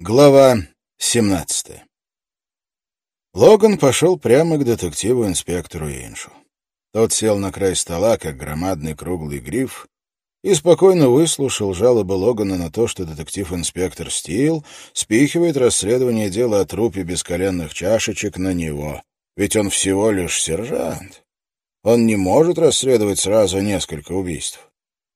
Глава 17 Логан пошел прямо к детективу-инспектору Иншу. Тот сел на край стола, как громадный круглый гриф, и спокойно выслушал жалобы Логана на то, что детектив-инспектор Стил спихивает расследование дела о трупе без коленных чашечек на него. Ведь он всего лишь сержант. Он не может расследовать сразу несколько убийств.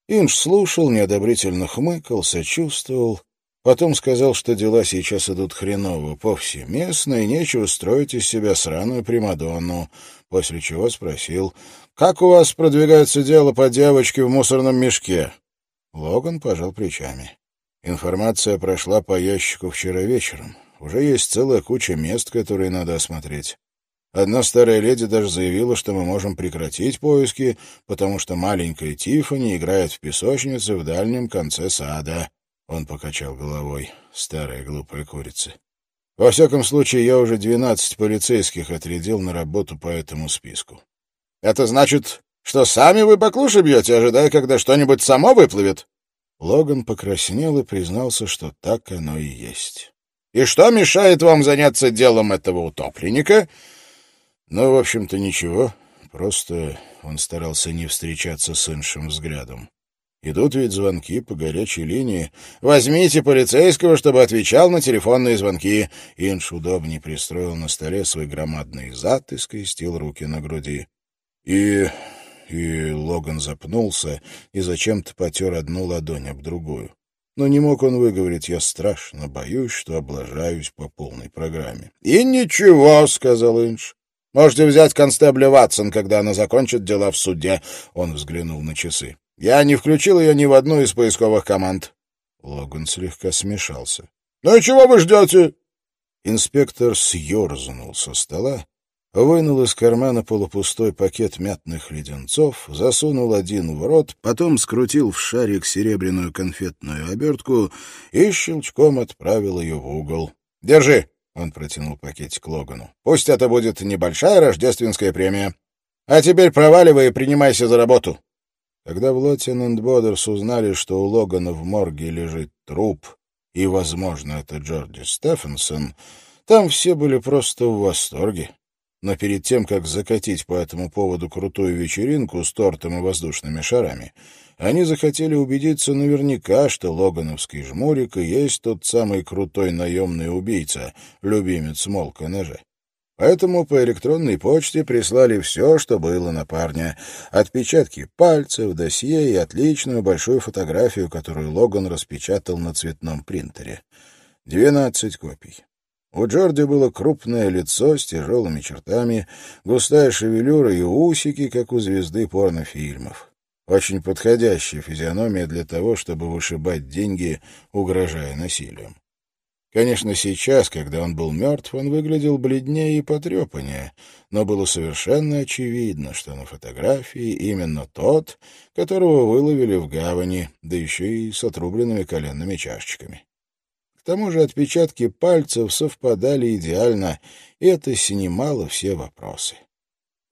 Инш слушал, неодобрительно хмыкал, сочувствовал — Потом сказал, что дела сейчас идут хреново повсеместно, и нечего строить из себя сраную Примадонну, после чего спросил, «Как у вас продвигается дело по девочке в мусорном мешке?» Логан пожал плечами. Информация прошла по ящику вчера вечером. Уже есть целая куча мест, которые надо осмотреть. Одна старая леди даже заявила, что мы можем прекратить поиски, потому что маленькая Тиффани играет в песочнице в дальнем конце сада. Он покачал головой. Старая глупая курица. Во всяком случае, я уже двенадцать полицейских отрядил на работу по этому списку. Это значит, что сами вы баклуши бьете, ожидая, когда что-нибудь само выплывет? Логан покраснел и признался, что так оно и есть. И что мешает вам заняться делом этого утопленника? Ну, в общем-то, ничего. Просто он старался не встречаться с иншим взглядом. Идут ведь звонки по горячей линии. «Возьмите полицейского, чтобы отвечал на телефонные звонки». Инш удобнее пристроил на столе свой громадный зад и скрестил руки на груди. И... и Логан запнулся и зачем-то потер одну ладонь об другую. Но не мог он выговорить, я страшно боюсь, что облажаюсь по полной программе. — И ничего, — сказал Инш. — Можете взять констебля Ватсон, когда она закончит дела в суде. Он взглянул на часы. Я не включил ее ни в одну из поисковых команд. Логан слегка смешался. — Ну и чего вы ждете? Инспектор съерзнул со стола, вынул из кармана полупустой пакет мятных леденцов, засунул один в рот, потом скрутил в шарик серебряную конфетную обертку и щелчком отправил ее в угол. — Держи! — он протянул пакетик Логану. — Пусть это будет небольшая рождественская премия. А теперь проваливай и принимайся за работу. Когда в Лоттин Бодерс узнали, что у Логана в морге лежит труп, и, возможно, это Джорди Стефенсон, там все были просто в восторге. Но перед тем, как закатить по этому поводу крутую вечеринку с тортом и воздушными шарами, они захотели убедиться наверняка, что логановский жмурик и есть тот самый крутой наемный убийца, любимец Молка ножа. Поэтому по электронной почте прислали все, что было на парня. Отпечатки пальцев, досье и отличную большую фотографию, которую Логан распечатал на цветном принтере. Двенадцать копий. У Джорди было крупное лицо с тяжелыми чертами, густая шевелюра и усики, как у звезды порнофильмов. Очень подходящая физиономия для того, чтобы вышибать деньги, угрожая насилием. Конечно, сейчас, когда он был мертв, он выглядел бледнее и потрепаннее, но было совершенно очевидно, что на фотографии именно тот, которого выловили в гавани, да еще и с отрубленными коленными чашечками. К тому же отпечатки пальцев совпадали идеально, и это снимало все вопросы.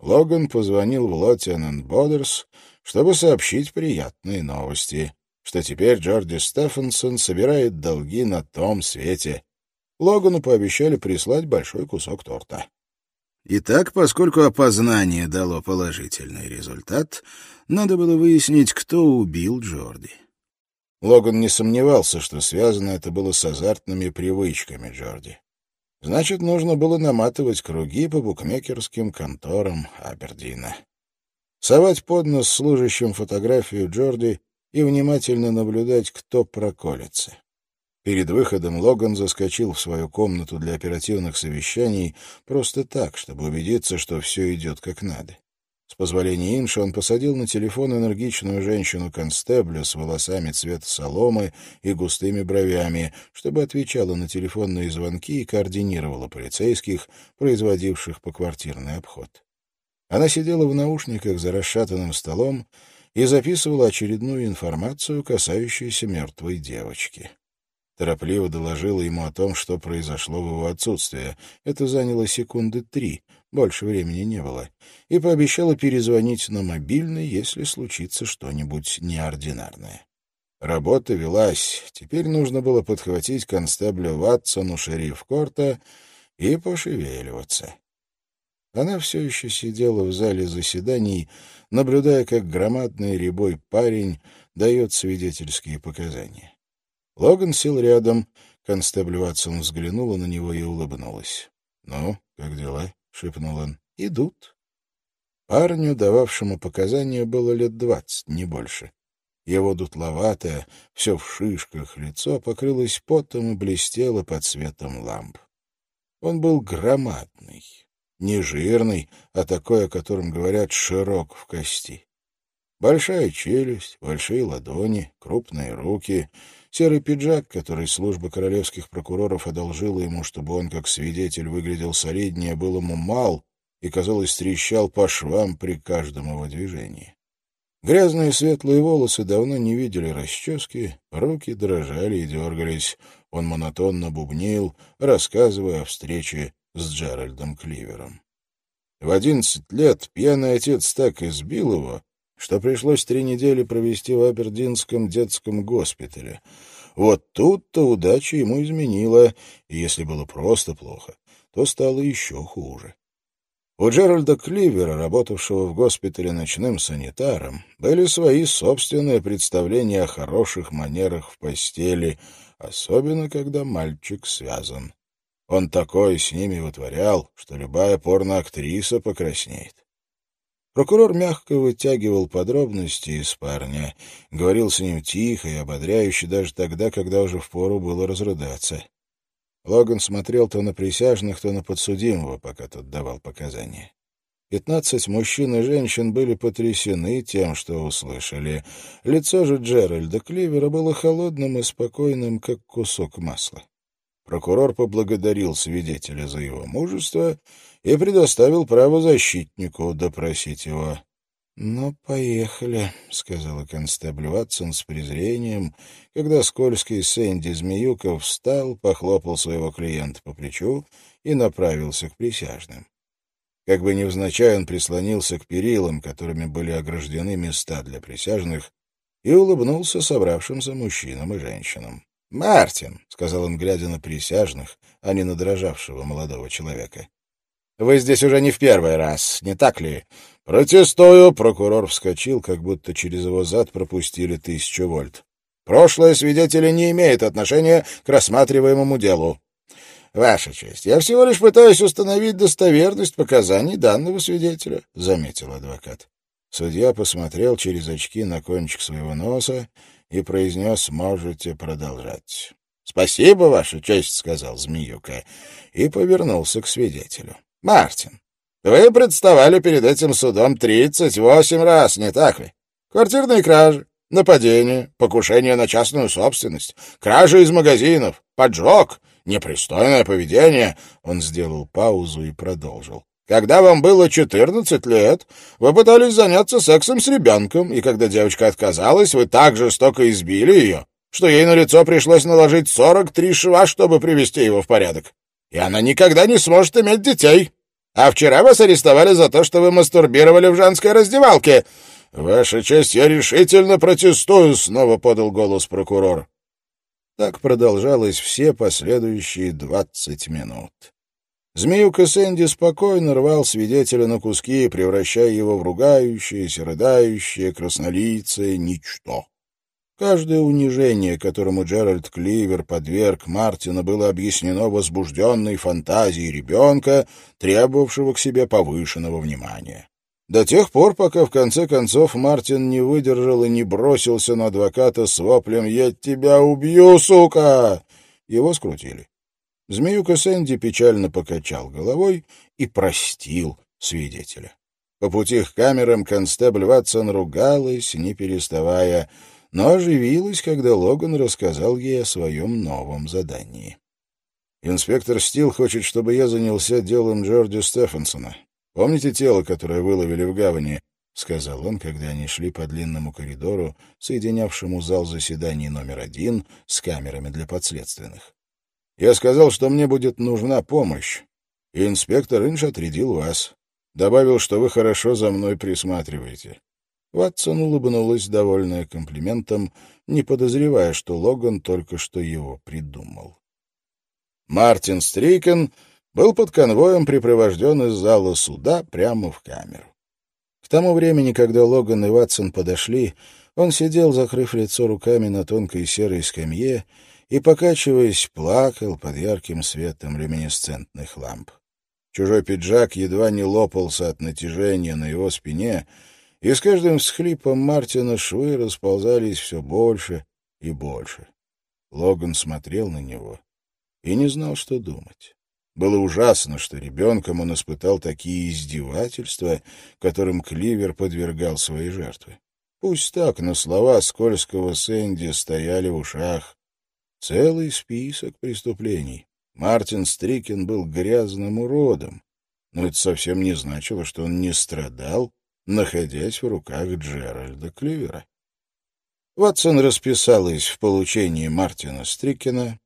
Логан позвонил в Лоттиан Бодерс, чтобы сообщить приятные новости что теперь Джорди Стефенсон собирает долги на том свете. Логану пообещали прислать большой кусок торта. Итак, поскольку опознание дало положительный результат, надо было выяснить, кто убил Джорди. Логан не сомневался, что связано это было с азартными привычками Джорди. Значит, нужно было наматывать круги по букмекерским конторам Абердина. Совать под нос служащим фотографию Джорди и внимательно наблюдать, кто проколется. Перед выходом Логан заскочил в свою комнату для оперативных совещаний просто так, чтобы убедиться, что все идет как надо. С позволения Инша он посадил на телефон энергичную женщину-констебля с волосами цвета соломы и густыми бровями, чтобы отвечала на телефонные звонки и координировала полицейских, производивших поквартирный обход. Она сидела в наушниках за расшатанным столом и записывала очередную информацию, касающуюся мертвой девочки. Торопливо доложила ему о том, что произошло в его отсутствие. Это заняло секунды три, больше времени не было, и пообещала перезвонить на мобильный, если случится что-нибудь неординарное. Работа велась. Теперь нужно было подхватить констеблю Ватсону шериф Корта и пошевеливаться. Она все еще сидела в зале заседаний, наблюдая, как громадный рябой парень дает свидетельские показания. Логан сел рядом, констебль Ватсон взглянула на него и улыбнулась. — Ну, как дела? — шепнул он. — Идут. Парню, дававшему показания, было лет двадцать, не больше. Его дутловатое, все в шишках, лицо покрылось потом и блестело под светом ламп. Он был громадный, не жирный, а такой, о котором говорят, широк в кости. Большая челюсть, большие ладони, крупные руки, серый пиджак, который служба королевских прокуроров одолжила ему, чтобы он, как свидетель, выглядел солиднее, был ему мал и, казалось, трещал по швам при каждом его движении. Грязные светлые волосы давно не видели расчески, руки дрожали и дергались. Он монотонно бубнил, рассказывая о встрече с Джеральдом Кливером. В одиннадцать лет пьяный отец так избил его, что пришлось три недели провести в Абердинском детском госпитале. Вот тут-то удача ему изменила, и если было просто плохо, то стало еще хуже. У Джеральда Кливера, работавшего в госпитале ночным санитаром, были свои собственные представления о хороших манерах в постели, особенно когда мальчик связан. Он такое с ними вытворял, что любая порноактриса покраснеет. Прокурор мягко вытягивал подробности из парня, говорил с ним тихо и ободряюще даже тогда, когда уже впору было разрыдаться. Логан смотрел то на присяжных, то на подсудимого, пока тот давал показания. Пятнадцать мужчин и женщин были потрясены тем, что услышали. Лицо же Джеральда Кливера было холодным и спокойным, как кусок масла. Прокурор поблагодарил свидетеля за его мужество и предоставил право защитнику допросить его. «Ну, поехали», — сказала констебль Ватсон с презрением, когда скользкий Сэнди Змеюков встал, похлопал своего клиента по плечу и направился к присяжным. Как бы невзначай он прислонился к перилам, которыми были ограждены места для присяжных, и улыбнулся собравшимся мужчинам и женщинам. «Мартин», — сказал он, глядя на присяжных, а не на дрожавшего молодого человека, — «вы здесь уже не в первый раз, не так ли? «Протестую!» — прокурор вскочил, как будто через его зад пропустили тысячу вольт. «Прошлое свидетеля не имеет отношения к рассматриваемому делу». «Ваша честь, я всего лишь пытаюсь установить достоверность показаний данного свидетеля», — заметил адвокат. Судья посмотрел через очки на кончик своего носа и произнес «Можете продолжать». «Спасибо, Ваша честь», — сказал Змеюка, и повернулся к свидетелю. «Мартин, вы представали перед этим судом тридцать восемь раз, не так ли? Квартирные кражи, нападение, покушение на частную собственность, кражи из магазинов, поджог, непристойное поведение. Он сделал паузу и продолжил. Когда вам было четырнадцать лет, вы пытались заняться сексом с ребенком, и когда девочка отказалась, вы так жестоко избили ее, что ей на лицо пришлось наложить сорок три шва, чтобы привести его в порядок. И она никогда не сможет иметь детей. А вчера вас арестовали за то, что вы мастурбировали в женской раздевалке. Ваша честь, я решительно протестую, снова подал голос прокурор. Так продолжалось все последующие двадцать минут. Змеюка Сэнди спокойно рвал свидетеля на куски, превращая его в ругающееся, рыдающее, краснолицее ничто. Каждое унижение, которому Джеральд Кливер подверг Мартина, было объяснено возбужденной фантазией ребенка, требовавшего к себе повышенного внимания. До тех пор, пока в конце концов Мартин не выдержал и не бросился на адвоката с воплем «Я тебя убью, сука!» Его скрутили. Змеюка Сэнди печально покачал головой и простил свидетеля. По пути к камерам констебль Ватсон ругалась, не переставая — но оживилась, когда Логан рассказал ей о своем новом задании. «Инспектор Стил хочет, чтобы я занялся делом Джорджа Стефансона. Помните тело, которое выловили в гавани?» — сказал он, когда они шли по длинному коридору, соединявшему зал заседаний номер один с камерами для подследственных. «Я сказал, что мне будет нужна помощь, и инспектор Инж отрядил вас. Добавил, что вы хорошо за мной присматриваете. Ватсон улыбнулась, довольная комплиментом, не подозревая, что Логан только что его придумал. Мартин Стрикен был под конвоем припровожден из зала суда прямо в камеру. К тому времени, когда Логан и Ватсон подошли, он сидел, закрыв лицо руками на тонкой серой скамье, и, покачиваясь, плакал под ярким светом люминесцентных ламп. Чужой пиджак едва не лопался от натяжения на его спине, и с каждым всхлипом Мартина швы расползались все больше и больше. Логан смотрел на него и не знал, что думать. Было ужасно, что ребенком он испытал такие издевательства, которым Кливер подвергал свои жертвы. Пусть так, но слова скользкого Сэнди стояли в ушах. Целый список преступлений. Мартин Стрикин был грязным уродом, но это совсем не значило, что он не страдал, находясь в руках Джеральда Кливера. Ватсон расписалась в получении Мартина Стрикина,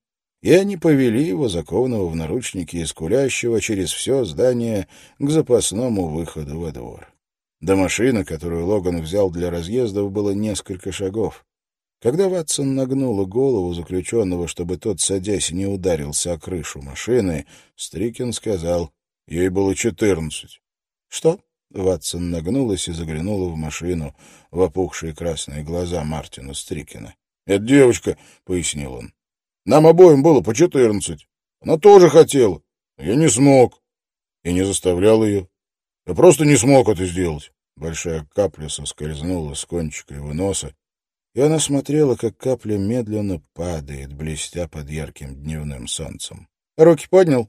и они повели его, закованного в наручники и скулящего, через все здание к запасному выходу во двор. До машины, которую Логан взял для разъездов, было несколько шагов. Когда Ватсон нагнула голову заключенного, чтобы тот, садясь, не ударился о крышу машины, Стрикин сказал, ей было четырнадцать. — Что? — Ватсон нагнулась и заглянула в машину, в опухшие красные глаза Мартина Стрикина. — Это девочка, — пояснил он. Нам обоим было по четырнадцать. Она тоже хотела. Я не смог. И не заставлял ее. Я просто не смог это сделать. Большая капля соскользнула с кончика его носа, и она смотрела, как капля медленно падает, блестя под ярким дневным солнцем. «Руки поднял?»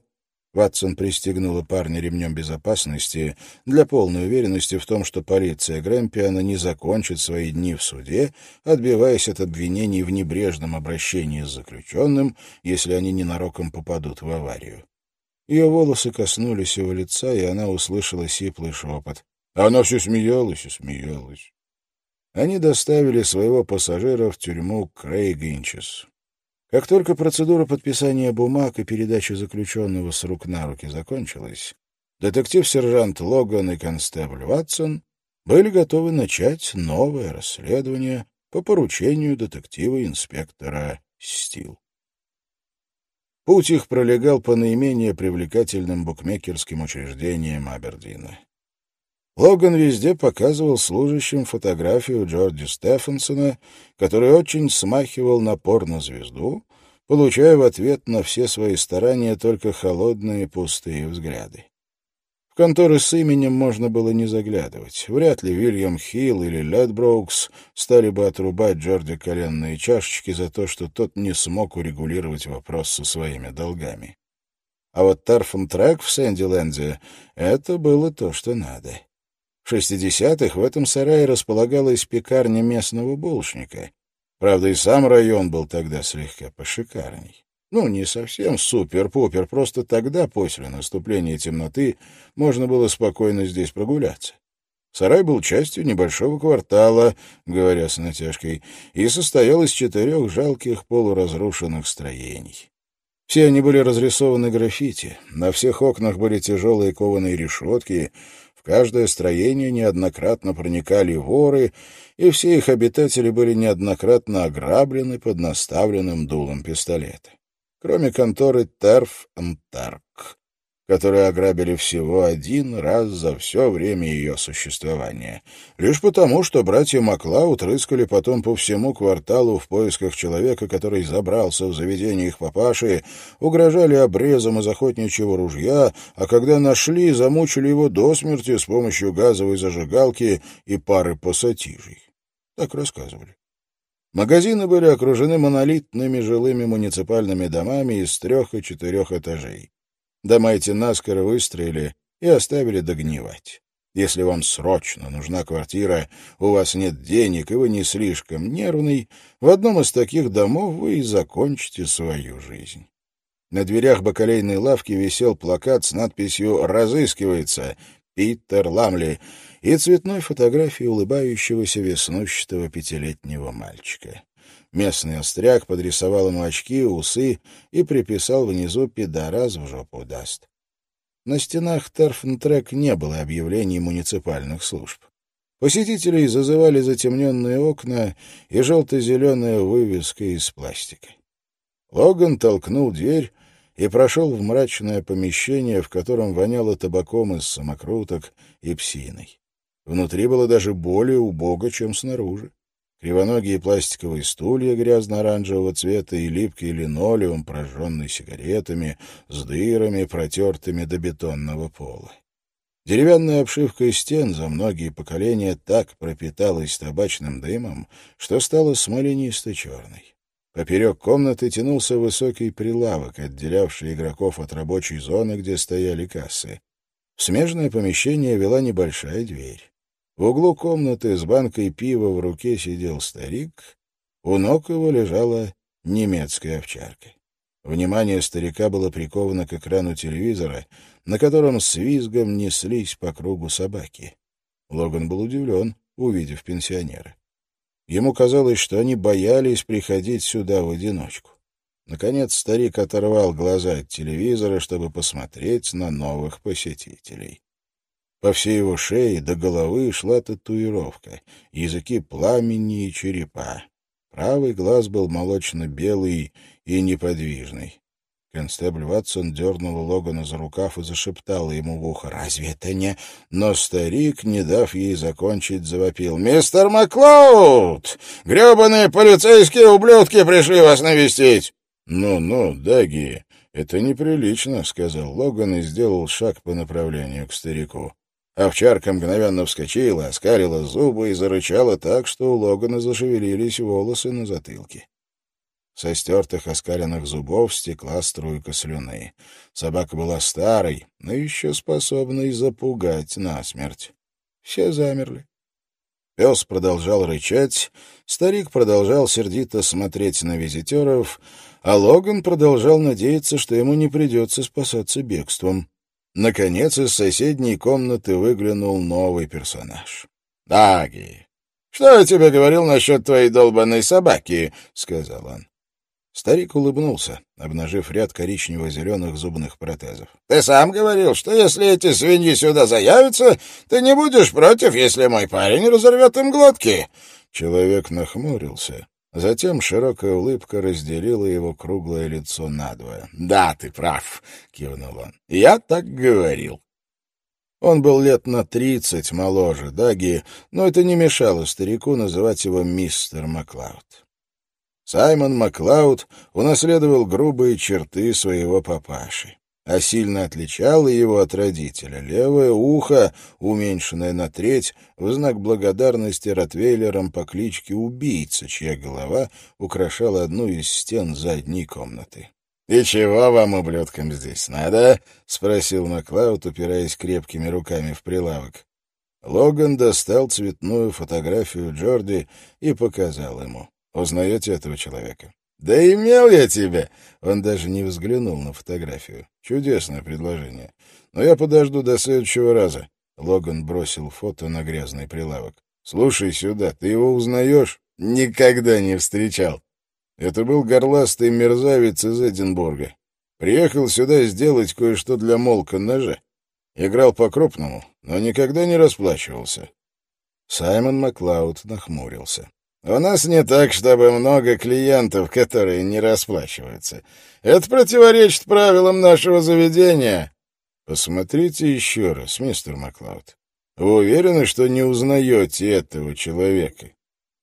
Ватсон пристегнула парня ремнем безопасности для полной уверенности в том, что полиция Грэмпиана не закончит свои дни в суде, отбиваясь от обвинений в небрежном обращении с заключенным, если они ненароком попадут в аварию. Ее волосы коснулись его лица, и она услышала сиплый шепот. Она все смеялась и смеялась. Они доставили своего пассажира в тюрьму Крейгинчес. Как только процедура подписания бумаг и передачи заключенного с рук на руки закончилась, детектив-сержант Логан и констебль Ватсон были готовы начать новое расследование по поручению детектива-инспектора Стил. Путь их пролегал по наименее привлекательным букмекерским учреждениям Абердина. Логан везде показывал служащим фотографию Джорди Стефенсона, который очень смахивал на порнозвезду, получая в ответ на все свои старания только холодные пустые взгляды. В конторы с именем можно было не заглядывать. Вряд ли Вильям Хилл или Ледброукс стали бы отрубать Джорди коленные чашечки за то, что тот не смог урегулировать вопрос со своими долгами. А вот Тарфом Трек в Сэндиленде — это было то, что надо. В 60-х в этом сарае располагалась пекарня местного булочника. Правда, и сам район был тогда слегка пошикарней. Ну, не совсем супер-пупер, просто тогда, после наступления темноты, можно было спокойно здесь прогуляться. Сарай был частью небольшого квартала, говоря с натяжкой, и состоял из четырех жалких полуразрушенных строений. Все они были разрисованы граффити, на всех окнах были тяжелые кованые решетки, каждое строение неоднократно проникали воры, и все их обитатели были неоднократно ограблены под наставленным дулом пистолета. Кроме конторы Терф Антарк, которые ограбили всего один раз за все время ее существования. Лишь потому, что братья Маклауд рыскали потом по всему кварталу в поисках человека, который забрался в заведение их папаши, угрожали обрезом из охотничьего ружья, а когда нашли, замучили его до смерти с помощью газовой зажигалки и пары пассатижей. Так рассказывали. Магазины были окружены монолитными жилыми муниципальными домами из трех и четырех этажей. Дома эти наскоро выстроили и оставили догнивать. Если вам срочно нужна квартира, у вас нет денег, и вы не слишком нервный, в одном из таких домов вы и закончите свою жизнь. На дверях бакалейной лавки висел плакат с надписью «Разыскивается» Питер Ламли и цветной фотографией улыбающегося веснущатого пятилетнего мальчика. Местный остряк подрисовал ему очки, усы и приписал внизу «пидорас в жопу даст». На стенах Терфнтрек не было объявлений муниципальных служб. Посетителей зазывали затемненные окна и желто-зеленая вывеска из пластика. Логан толкнул дверь и прошел в мрачное помещение, в котором воняло табаком из самокруток и псиной. Внутри было даже более убого, чем снаружи. Кривоногие пластиковые стулья грязно-оранжевого цвета и липкий линолеум, прожженный сигаретами, с дырами, протертыми до бетонного пола. Деревянная обшивка стен за многие поколения так пропиталась табачным дымом, что стала смоленисто-черной. Поперек комнаты тянулся высокий прилавок, отделявший игроков от рабочей зоны, где стояли кассы. В смежное помещение вела небольшая дверь. В углу комнаты с банкой пива в руке сидел старик, у ног его лежала немецкая овчарка. Внимание старика было приковано к экрану телевизора, на котором с визгом неслись по кругу собаки. Логан был удивлен, увидев пенсионера. Ему казалось, что они боялись приходить сюда в одиночку. Наконец старик оторвал глаза от телевизора, чтобы посмотреть на новых посетителей. По всей его шее до головы шла татуировка, языки пламени и черепа. Правый глаз был молочно-белый и неподвижный. Констебль Ватсон дернула Логана за рукав и зашептала ему в ухо. «Разве это не...» Но старик, не дав ей закончить, завопил. «Мистер Маклауд! Гребаные полицейские ублюдки пришли вас навестить!» «Ну-ну, Даги, это неприлично», — сказал Логан и сделал шаг по направлению к старику. Овчарка мгновенно вскочила, оскалила зубы и зарычала так, что у Логана зашевелились волосы на затылке. Со стертых оскаленных зубов стекла струйка слюны. Собака была старой, но еще способной запугать насмерть. Все замерли. Пес продолжал рычать, старик продолжал сердито смотреть на визитеров, а Логан продолжал надеяться, что ему не придется спасаться бегством. Наконец из соседней комнаты выглянул новый персонаж. — Даги, что я тебе говорил насчет твоей долбанной собаки? — сказал он. Старик улыбнулся, обнажив ряд коричнево-зеленых зубных протезов. — Ты сам говорил, что если эти свиньи сюда заявятся, ты не будешь против, если мой парень разорвет им глотки. Человек нахмурился, Затем широкая улыбка разделила его круглое лицо надвое. «Да, ты прав», — кивнул он. «Я так говорил». Он был лет на тридцать моложе Даги, но это не мешало старику называть его мистер Маклауд. Саймон Маклауд унаследовал грубые черты своего папаши а сильно отличало его от родителя. Левое ухо, уменьшенное на треть, в знак благодарности ротвейлерам по кличке Убийца, чья голова украшала одну из стен задней комнаты. «И чего вам, ублюдкам, здесь надо?» — спросил Маклауд, упираясь крепкими руками в прилавок. Логан достал цветную фотографию Джорди и показал ему. «Узнаете этого человека?» «Да имел я тебя!» Он даже не взглянул на фотографию. «Чудесное предложение. Но я подожду до следующего раза». Логан бросил фото на грязный прилавок. «Слушай сюда, ты его узнаешь?» «Никогда не встречал». Это был горластый мерзавец из Эдинбурга. Приехал сюда сделать кое-что для молка ножа. Играл по-крупному, но никогда не расплачивался. Саймон Маклауд нахмурился. У нас не так, чтобы много клиентов, которые не расплачиваются. Это противоречит правилам нашего заведения. Посмотрите еще раз, мистер Маклауд. Вы уверены, что не узнаете этого человека?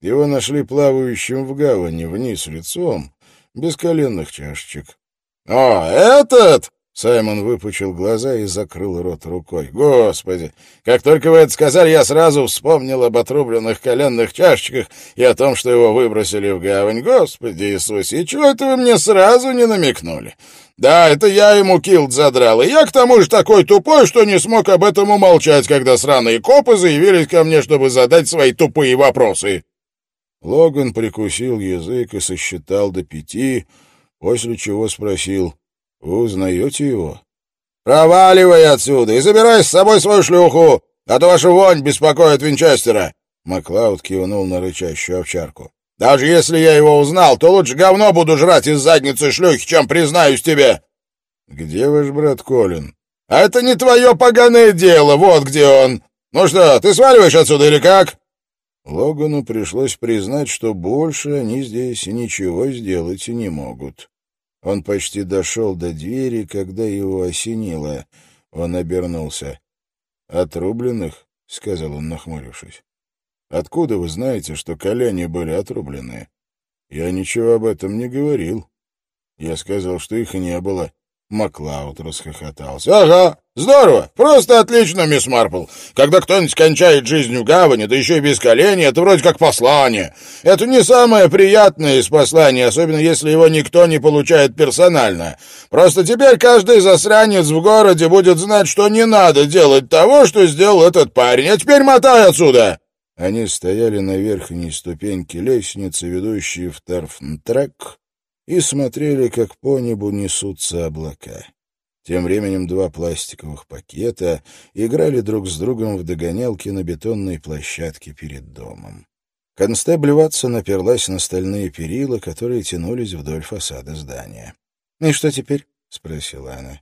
Его нашли плавающим в гавани вниз лицом, без коленных чашечек. — О, этот! Саймон выпучил глаза и закрыл рот рукой. «Господи! Как только вы это сказали, я сразу вспомнил об отрубленных коленных чашечках и о том, что его выбросили в гавань. Господи Иисусе, и чего это вы мне сразу не намекнули? Да, это я ему килд задрал, и я к тому же такой тупой, что не смог об этом умолчать, когда сраные копы заявились ко мне, чтобы задать свои тупые вопросы». Логан прикусил язык и сосчитал до пяти, после чего спросил — вы узнаете его? «Проваливай отсюда и забирай с собой свою шлюху, а то ваша вонь беспокоит Винчестера!» Маклауд кивнул на рычащую овчарку. «Даже если я его узнал, то лучше говно буду жрать из задницы шлюхи, чем признаюсь тебе!» «Где ваш брат Колин?» «А это не твое поганое дело, вот где он!» Ну что, ты сваливаешь отсюда или как?» Логану пришлось признать, что больше они здесь ничего сделать не могут. Он почти дошел до двери, когда его осенило. Он обернулся. «Отрубленных?» — сказал он, нахмурившись. «Откуда вы знаете, что колени были отрубленные?» «Я ничего об этом не говорил. Я сказал, что их не было». Маклауд расхохотался. «Ага, здорово, просто отлично, мисс Марпл. Когда кто-нибудь кончает жизнь в гавани, да еще и без колени, это вроде как послание. Это не самое приятное из посланий, особенно если его никто не получает персонально. Просто теперь каждый засранец в городе будет знать, что не надо делать того, что сделал этот парень. А теперь мотай отсюда!» Они стояли на верхней ступеньке лестницы, ведущей в Тарфнтрек, и смотрели, как по небу несутся облака. Тем временем два пластиковых пакета играли друг с другом в догонялки на бетонной площадке перед домом. Констебль Ватсон оперлась на стальные перила, которые тянулись вдоль фасада здания. «Ну «И что теперь?» — спросила она.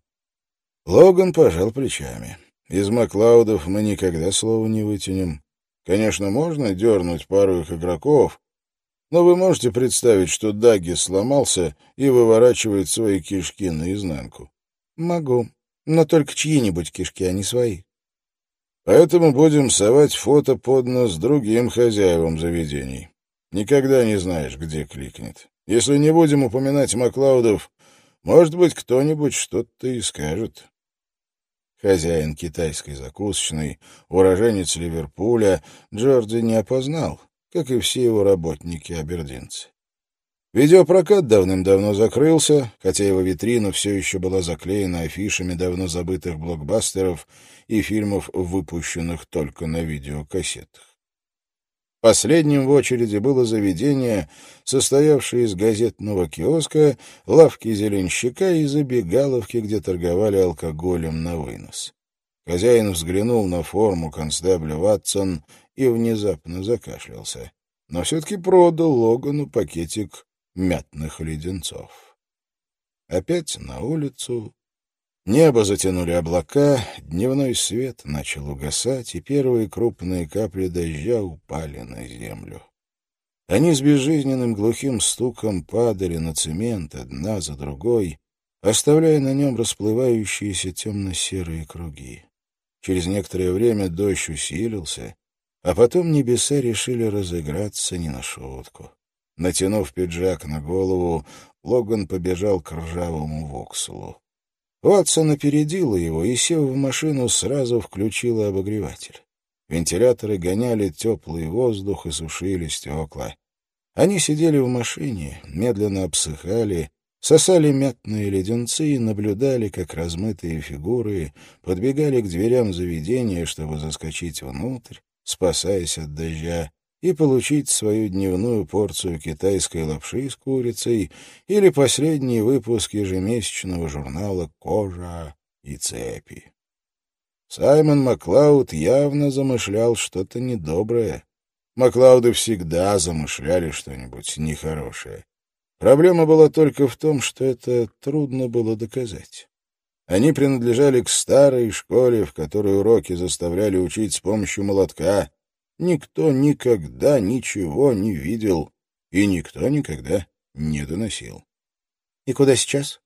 Логан пожал плечами. «Из Маклаудов мы никогда слова не вытянем. Конечно, можно дернуть пару их игроков, но вы можете представить, что Даги сломался и выворачивает свои кишки наизнанку? Могу, но только чьи-нибудь кишки, а не свои. Поэтому будем совать фото под нос другим хозяевам заведений. Никогда не знаешь, где кликнет. Если не будем упоминать Маклаудов, может быть, кто-нибудь что-то и скажет. Хозяин китайской закусочной, уроженец Ливерпуля, Джорди не опознал как и все его работники-абердинцы. Видеопрокат давным-давно закрылся, хотя его витрина все еще была заклеена афишами давно забытых блокбастеров и фильмов, выпущенных только на видеокассетах. Последним в очереди было заведение, состоявшее из газетного киоска, лавки зеленщика и забегаловки, где торговали алкоголем на вынос. Хозяин взглянул на форму констебля Ватсон и внезапно закашлялся. Но все-таки продал Логану пакетик мятных леденцов. Опять на улицу. Небо затянули облака, дневной свет начал угасать, и первые крупные капли дождя упали на землю. Они с безжизненным глухим стуком падали на цемент одна за другой, оставляя на нем расплывающиеся темно-серые круги. Через некоторое время дождь усилился, а потом небеса решили разыграться не на шутку. Натянув пиджак на голову, Логан побежал к ржавому воксулу. Ватсон опередила его и, сев в машину, сразу включила обогреватель. Вентиляторы гоняли теплый воздух и сушили стекла. Они сидели в машине, медленно обсыхали, сосали мятные леденцы и наблюдали, как размытые фигуры подбегали к дверям заведения, чтобы заскочить внутрь, спасаясь от дождя, и получить свою дневную порцию китайской лапши с курицей или последний выпуск ежемесячного журнала «Кожа и цепи». Саймон Маклауд явно замышлял что-то недоброе. Маклауды всегда замышляли что-нибудь нехорошее. Проблема была только в том, что это трудно было доказать. Они принадлежали к старой школе, в которой уроки заставляли учить с помощью молотка. Никто никогда ничего не видел, и никто никогда не доносил. — И куда сейчас?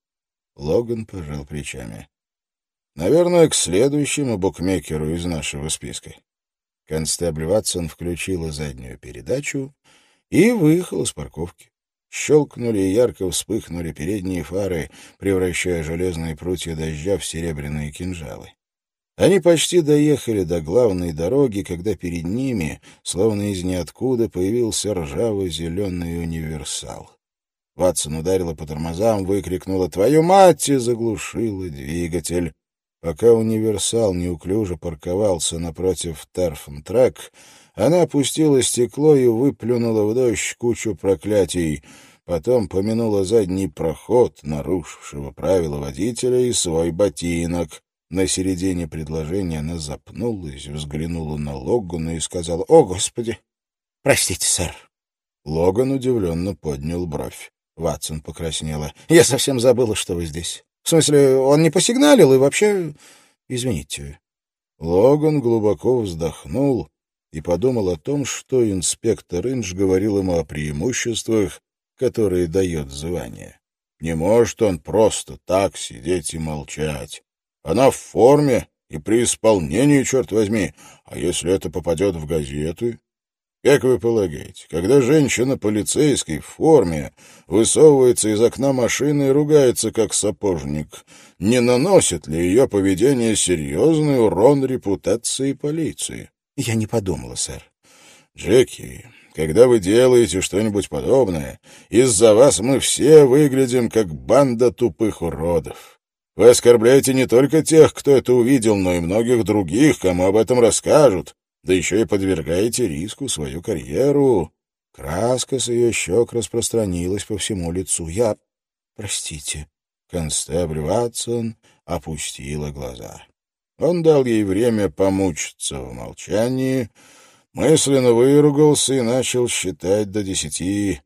Логан пожал плечами. — Наверное, к следующему букмекеру из нашего списка. Констебль Ватсон включила заднюю передачу и выехала с парковки. Щелкнули и ярко вспыхнули передние фары, превращая железные прутья дождя в серебряные кинжалы. Они почти доехали до главной дороги, когда перед ними, словно из ниоткуда, появился ржаво-зеленый универсал. Ватсон ударила по тормозам, выкрикнула «Твою мать!» и заглушила двигатель. Пока универсал неуклюже парковался напротив Терфентрек, она опустила стекло и выплюнула в дождь кучу проклятий. Потом помянула задний проход, нарушившего правила водителя, и свой ботинок. На середине предложения она запнулась, взглянула на Логана и сказала «О, Господи! Простите, сэр». Логан удивленно поднял бровь. Ватсон покраснела. «Я совсем забыла, что вы здесь. В смысле, он не посигналил и вообще... Извините». Логан глубоко вздохнул и подумал о том, что инспектор Индж говорил ему о преимуществах, которые дает звание. Не может он просто так сидеть и молчать. Она в форме и при исполнении, черт возьми. А если это попадет в газеты? Как вы полагаете, когда женщина полицейской в форме высовывается из окна машины и ругается как сапожник, не наносит ли ее поведение серьезный урон репутации полиции? Я не подумала, сэр. Джеки, когда вы делаете что-нибудь подобное, из-за вас мы все выглядим как банда тупых уродов. Вы оскорбляете не только тех, кто это увидел, но и многих других, кому об этом расскажут да еще и подвергаете риску свою карьеру. Краска с ее щек распространилась по всему лицу. Я... Простите. Констебль Ватсон опустила глаза. Он дал ей время помучиться в молчании, мысленно выругался и начал считать до десяти.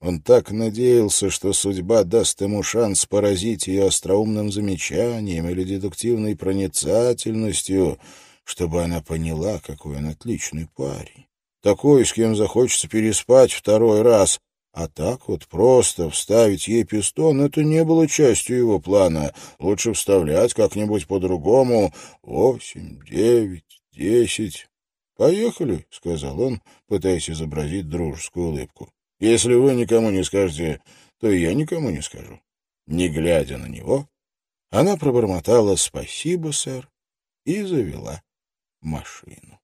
Он так надеялся, что судьба даст ему шанс поразить ее остроумным замечанием или дедуктивной проницательностью — чтобы она поняла, какой он отличный парень. Такой, с кем захочется переспать второй раз. А так вот просто вставить ей пистон — это не было частью его плана. Лучше вставлять как-нибудь по-другому. Восемь, девять, десять. «Поехали», — сказал он, пытаясь изобразить дружескую улыбку. «Если вы никому не скажете, то и я никому не скажу». Не глядя на него, она пробормотала «Спасибо, сэр» и завела машину.